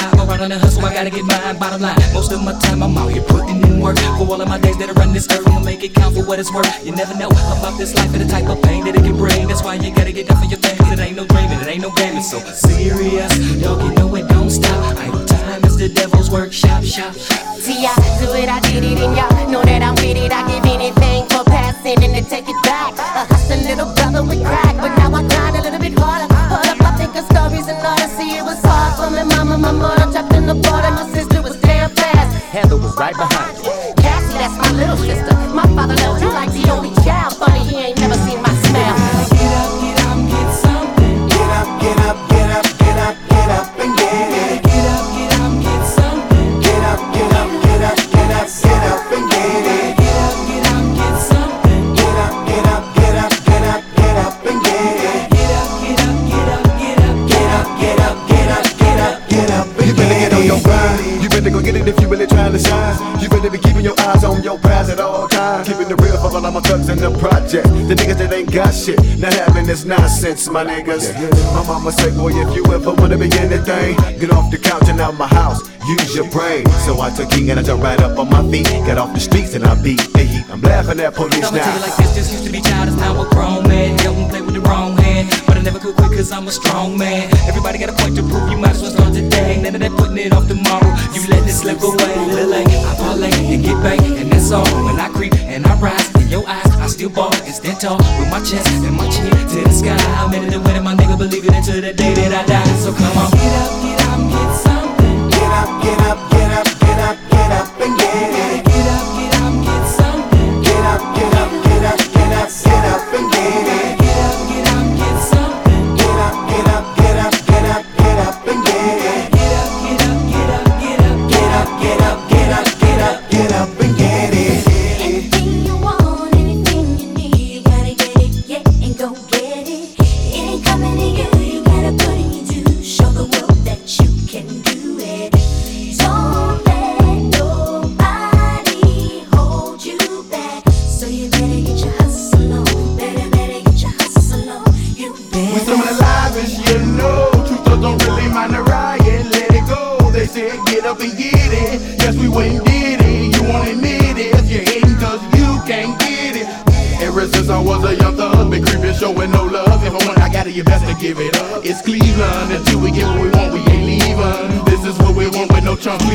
I'm right on the hustle, I gotta get mine. Bottom line, most of my time I'm out here putting in work. For all of my days that I run this earth, I'ma make it count for what it's worth. You never know about this life and the type of pain that it can bring. That's why you gotta get down for your thing. It ain't no dreaming, it ain't no gaming. So serious, dog, you know it don't stop. Idle time is the devil's workshop. Shop, shop. See, I do it, I did it, and y'all know that I'm with it. I give anything for passing and to take it back. A hustling little brother with crack, but now I grind a little bit harder. See, it was hard for me, mama, my mother trapped in the border. My sister was damn fast. Heather was right behind you. Get it if you really trying to shine. You better be keeping your eyes on your prize at all times. Keeping the real for all of my thugs in the project. The niggas that ain't got shit, not having this nonsense, my niggas. My mama say, boy, if you ever wanna be anything, get off the couch and out my house. Use your brain. So I took heat and I jumped right up on my feet. Got off the streets and I beat the heat. I'm laughing at police I'ma tell you now. like this, just used to be childish, now a grown man. Don't play with the wrong hand, but I never could quit cause I'm a strong man. It off tomorrow, you let it slip away. Little late, I parlay and get back, and that's all. When I creep and I rise in your eyes, I still ball and stand tall with my chest and my chin to the sky. I'm in the winter, my nigga, believe it until the day that I die. So come on, get up, get up, get something. They said get up and get it. Yes, we went and did it. You won't admit it. If you're hating cause you can't get it. Ever since I was a young thug, been creeping, showing no love. If I want, I got it, you best to give it up. It's Cleveland, until we get what we want, we ain't leaving. This is what we want with no chump. We